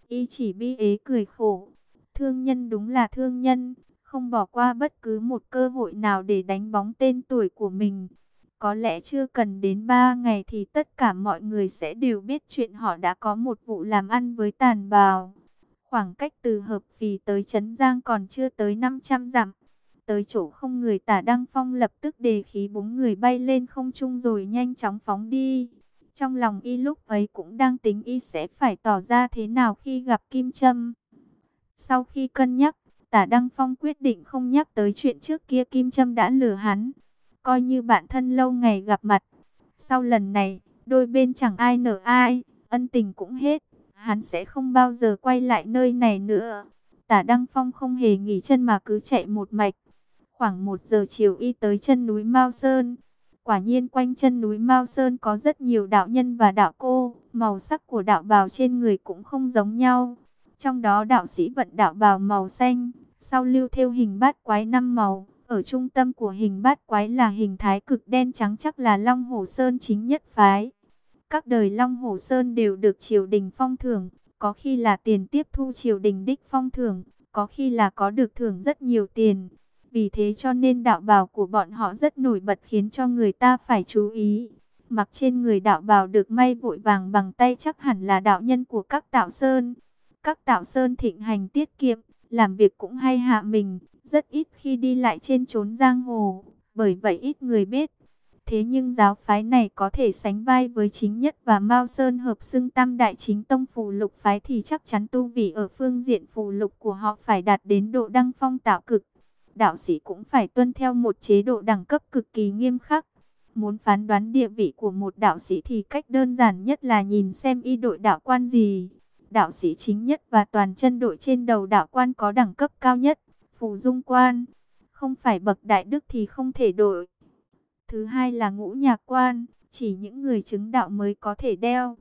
Y chỉ bi ế cười khổ. Thương nhân đúng là thương nhân, không bỏ qua bất cứ một cơ hội nào để đánh bóng tên tuổi của mình. Có lẽ chưa cần đến 3 ngày thì tất cả mọi người sẽ đều biết chuyện họ đã có một vụ làm ăn với tàn bào. Khoảng cách từ Hợp Phì tới Trấn Giang còn chưa tới 500 dặm. Tới chỗ không người tả Đăng Phong lập tức đề khí búng người bay lên không trung rồi nhanh chóng phóng đi. Trong lòng y lúc ấy cũng đang tính y sẽ phải tỏ ra thế nào khi gặp Kim Trâm. Sau khi cân nhắc, tả Đăng Phong quyết định không nhắc tới chuyện trước kia Kim Trâm đã lừa hắn. Coi như bạn thân lâu ngày gặp mặt. Sau lần này, đôi bên chẳng ai nở ai, ân tình cũng hết. Hắn sẽ không bao giờ quay lại nơi này nữa. Tả Đăng Phong không hề nghỉ chân mà cứ chạy một mạch. Khoảng một giờ chiều y tới chân núi Mao Sơn. Quả nhiên quanh chân núi Mao Sơn có rất nhiều đạo nhân và đạo cô, màu sắc của đạo bào trên người cũng không giống nhau. Trong đó đạo sĩ vận đạo bào màu xanh, sau lưu theo hình bát quái năm màu, ở trung tâm của hình bát quái là hình thái cực đen trắng chắc là Long Hồ Sơn chính nhất phái. Các đời Long Hồ Sơn đều được triều đình phong thưởng, có khi là tiền tiếp thu triều đình đích phong thưởng, có khi là có được thưởng rất nhiều tiền. Vì thế cho nên đạo bào của bọn họ rất nổi bật khiến cho người ta phải chú ý. Mặc trên người đạo bào được may vội vàng bằng tay chắc hẳn là đạo nhân của các tạo sơn. Các tạo sơn thịnh hành tiết kiệm, làm việc cũng hay hạ mình, rất ít khi đi lại trên trốn giang hồ, bởi vậy ít người biết. Thế nhưng giáo phái này có thể sánh vai với chính nhất và Mao Sơn hợp xưng tam đại chính tông phù lục phái thì chắc chắn tu vị ở phương diện phù lục của họ phải đạt đến độ đăng phong tạo cực. Đạo sĩ cũng phải tuân theo một chế độ đẳng cấp cực kỳ nghiêm khắc. Muốn phán đoán địa vị của một đạo sĩ thì cách đơn giản nhất là nhìn xem y đội đạo quan gì. Đạo sĩ chính nhất và toàn chân đội trên đầu đạo quan có đẳng cấp cao nhất, phù dung quan. Không phải bậc đại đức thì không thể đổi. Thứ hai là ngũ nhạc quan, chỉ những người chứng đạo mới có thể đeo.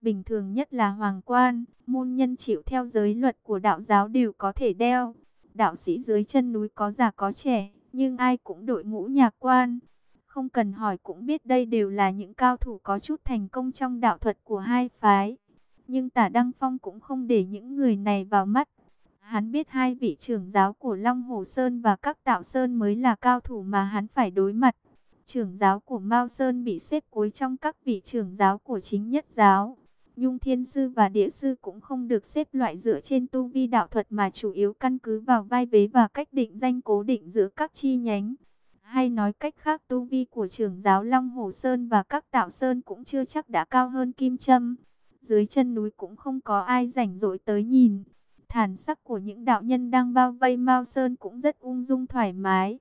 Bình thường nhất là hoàng quan, môn nhân chịu theo giới luật của đạo giáo đều có thể đeo. Đạo sĩ dưới chân núi có già có trẻ, nhưng ai cũng đội ngũ nhạc quan. Không cần hỏi cũng biết đây đều là những cao thủ có chút thành công trong đạo thuật của hai phái. Nhưng tả Đăng Phong cũng không để những người này vào mắt. Hắn biết hai vị trưởng giáo của Long Hồ Sơn và các tạo Sơn mới là cao thủ mà hắn phải đối mặt trưởng giáo của Mao Sơn bị xếp cuối trong các vị trưởng giáo của chính nhất giáo. Nhung Thiên Sư và Địa Sư cũng không được xếp loại dựa trên tu vi đạo thuật mà chủ yếu căn cứ vào vai vế và cách định danh cố định giữa các chi nhánh. Hay nói cách khác tu vi của trưởng giáo Long Hồ Sơn và các tạo Sơn cũng chưa chắc đã cao hơn Kim Trâm. Dưới chân núi cũng không có ai rảnh rỗi tới nhìn. Thản sắc của những đạo nhân đang bao vây Mao Sơn cũng rất ung dung thoải mái.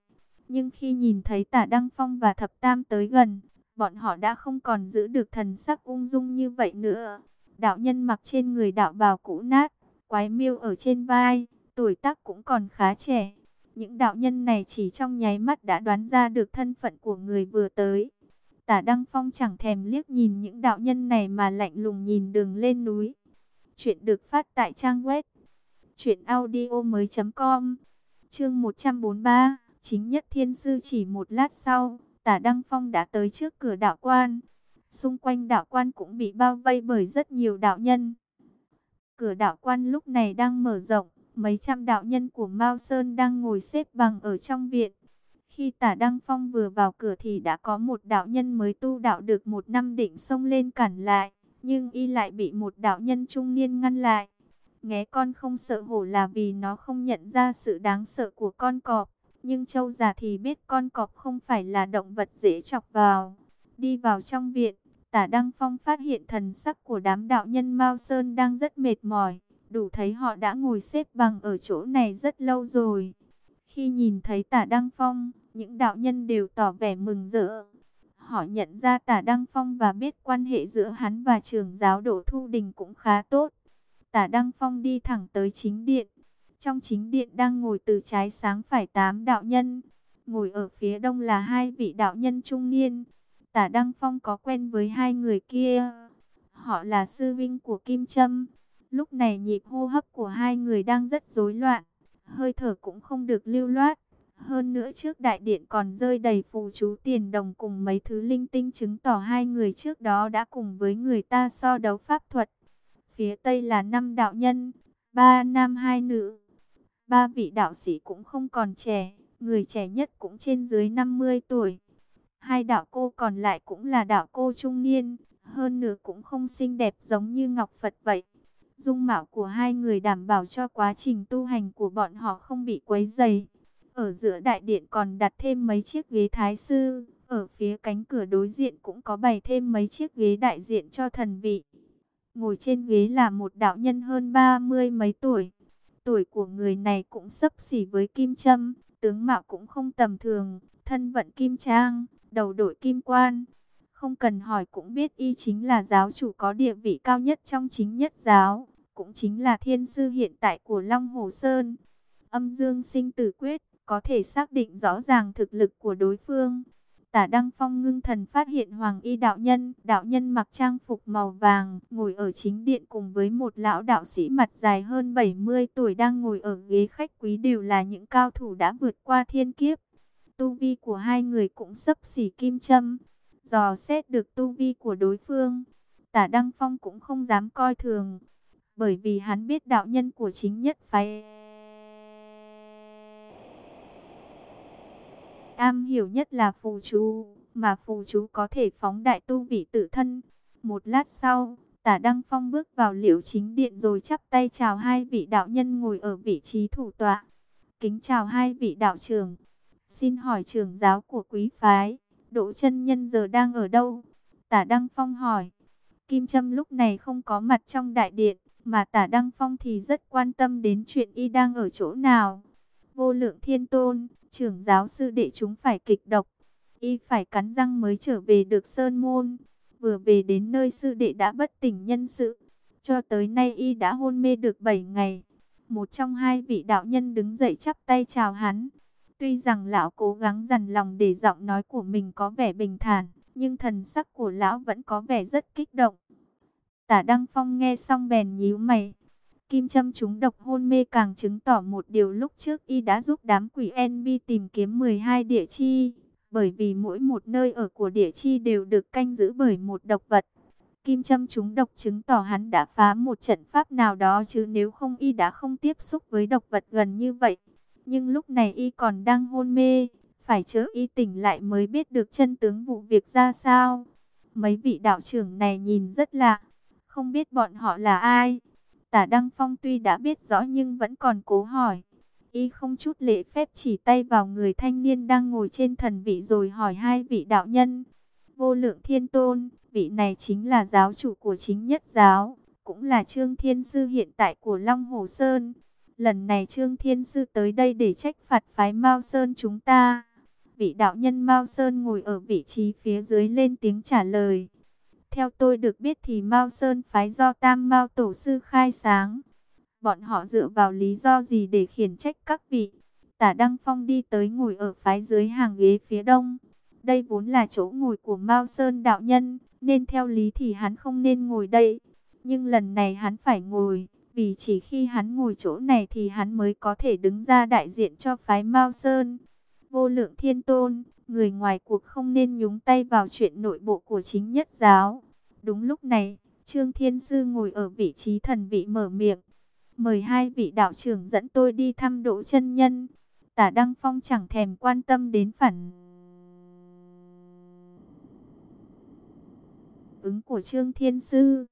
Nhưng khi nhìn thấy tả Đăng Phong và Thập Tam tới gần, bọn họ đã không còn giữ được thần sắc ung dung như vậy nữa. Đạo nhân mặc trên người đạo bào cũ nát, quái miêu ở trên vai, tuổi tác cũng còn khá trẻ. Những đạo nhân này chỉ trong nháy mắt đã đoán ra được thân phận của người vừa tới. Tả Đăng Phong chẳng thèm liếc nhìn những đạo nhân này mà lạnh lùng nhìn đường lên núi. Chuyện được phát tại trang web chuyệnaudio mới.com Chương 143 Chính nhất thiên sư chỉ một lát sau, tả Đăng Phong đã tới trước cửa đạo quan. Xung quanh đạo quan cũng bị bao vây bởi rất nhiều đạo nhân. Cửa đạo quan lúc này đang mở rộng, mấy trăm đạo nhân của Mao Sơn đang ngồi xếp bằng ở trong viện. Khi tả Đăng Phong vừa vào cửa thì đã có một đạo nhân mới tu đạo được một năm định xông lên cản lại, nhưng y lại bị một đạo nhân trung niên ngăn lại. Nghe con không sợ hổ là vì nó không nhận ra sự đáng sợ của con cọp. Nhưng châu già thì biết con cọp không phải là động vật dễ chọc vào. Đi vào trong viện, tả Đăng Phong phát hiện thần sắc của đám đạo nhân Mao Sơn đang rất mệt mỏi. Đủ thấy họ đã ngồi xếp bằng ở chỗ này rất lâu rồi. Khi nhìn thấy tả Đăng Phong, những đạo nhân đều tỏ vẻ mừng rỡ. Họ nhận ra tả Đăng Phong và biết quan hệ giữa hắn và trường giáo độ Thu Đình cũng khá tốt. Tả Đăng Phong đi thẳng tới chính điện, trong chính điện đang ngồi từ trái sáng phải tám đạo nhân. Ngồi ở phía đông là hai vị đạo nhân trung niên. Tả Đăng Phong có quen với hai người kia. Họ là sư vinh của Kim Trâm. Lúc này nhịp hô hấp của hai người đang rất rối loạn. Hơi thở cũng không được lưu loát. Hơn nữa trước đại điện còn rơi đầy phù chú tiền đồng cùng mấy thứ linh tinh chứng tỏ hai người trước đó đã cùng với người ta so đấu pháp thuật. Phía tây là năm đạo nhân, ba nam hai nữ. Ba vị đạo sĩ cũng không còn trẻ, người trẻ nhất cũng trên dưới 50 tuổi. Hai đạo cô còn lại cũng là đạo cô trung niên, hơn nữa cũng không xinh đẹp giống như Ngọc Phật vậy. Dung mạo của hai người đảm bảo cho quá trình tu hành của bọn họ không bị quấy dày. Ở giữa đại điện còn đặt thêm mấy chiếc ghế thái sư, ở phía cánh cửa đối diện cũng có bày thêm mấy chiếc ghế đại diện cho thần vị. Ngồi trên ghế là một đạo nhân hơn ba mươi mấy tuổi, Tuổi của người này cũng sấp xỉ với Kim Trâm, tướng mạo cũng không tầm thường, thân vận kim trang, đầu đội kim quan. Không cần hỏi cũng biết y chính là giáo chủ có địa vị cao nhất trong chính nhất giáo, cũng chính là thiên sư hiện tại của Long Hồ Sơn. Âm dương sinh tử quyết, có thể xác định rõ ràng thực lực của đối phương. Tả Đăng Phong ngưng thần phát hiện Hoàng Y đạo nhân, đạo nhân mặc trang phục màu vàng, ngồi ở chính điện cùng với một lão đạo sĩ mặt dài hơn 70 tuổi đang ngồi ở ghế khách quý đều là những cao thủ đã vượt qua thiên kiếp. Tu vi của hai người cũng sấp xỉ kim châm, dò xét được tu vi của đối phương. Tả Đăng Phong cũng không dám coi thường, bởi vì hắn biết đạo nhân của chính nhất phái am hiểu nhất là phù chú, mà phù chú có thể phóng đại tu vị tự thân. Một lát sau, tả Đăng Phong bước vào liễu chính điện rồi chắp tay chào hai vị đạo nhân ngồi ở vị trí thủ tọa. Kính chào hai vị đạo trưởng. Xin hỏi trưởng giáo của quý phái, Đỗ chân Nhân giờ đang ở đâu? Tả Đăng Phong hỏi. Kim Trâm lúc này không có mặt trong đại điện, mà tả Đăng Phong thì rất quan tâm đến chuyện y đang ở chỗ nào. Vô lượng thiên tôn, trưởng giáo sư đệ chúng phải kịch độc. Y phải cắn răng mới trở về được Sơn Môn. Vừa về đến nơi sư đệ đã bất tỉnh nhân sự. Cho tới nay y đã hôn mê được 7 ngày. Một trong hai vị đạo nhân đứng dậy chắp tay chào hắn. Tuy rằng lão cố gắng dằn lòng để giọng nói của mình có vẻ bình thản, nhưng thần sắc của lão vẫn có vẻ rất kích động. Tả Đăng Phong nghe xong bèn nhíu mày, Kim châm chúng độc hôn mê càng chứng tỏ một điều lúc trước y đã giúp đám quỷ NB tìm kiếm 12 địa chi. Bởi vì mỗi một nơi ở của địa chi đều được canh giữ bởi một độc vật. Kim châm chúng độc chứng tỏ hắn đã phá một trận pháp nào đó chứ nếu không y đã không tiếp xúc với độc vật gần như vậy. Nhưng lúc này y còn đang hôn mê, phải chớ y tỉnh lại mới biết được chân tướng vụ việc ra sao. Mấy vị đạo trưởng này nhìn rất lạ, không biết bọn họ là ai. Tả Đăng Phong tuy đã biết rõ nhưng vẫn còn cố hỏi. Y không chút lễ phép chỉ tay vào người thanh niên đang ngồi trên thần vị rồi hỏi hai vị đạo nhân. Vô lượng thiên tôn, vị này chính là giáo chủ của chính nhất giáo, cũng là Trương Thiên Sư hiện tại của Long Hồ Sơn. Lần này Trương Thiên Sư tới đây để trách phạt phái Mao Sơn chúng ta. Vị đạo nhân Mao Sơn ngồi ở vị trí phía dưới lên tiếng trả lời. Theo tôi được biết thì Mao Sơn phái do Tam Mao Tổ Sư khai sáng. Bọn họ dựa vào lý do gì để khiển trách các vị? Tả Đăng Phong đi tới ngồi ở phái dưới hàng ghế phía đông. Đây vốn là chỗ ngồi của Mao Sơn đạo nhân, nên theo lý thì hắn không nên ngồi đây. Nhưng lần này hắn phải ngồi, vì chỉ khi hắn ngồi chỗ này thì hắn mới có thể đứng ra đại diện cho phái Mao Sơn. Vô lượng thiên tôn, người ngoài cuộc không nên nhúng tay vào chuyện nội bộ của chính nhất giáo. Đúng lúc này, Trương Thiên Sư ngồi ở vị trí thần vị mở miệng. Mời hai vị đạo trưởng dẫn tôi đi thăm Đỗ chân Nhân. Tả Đăng Phong chẳng thèm quan tâm đến phản ứng của Trương Thiên Sư.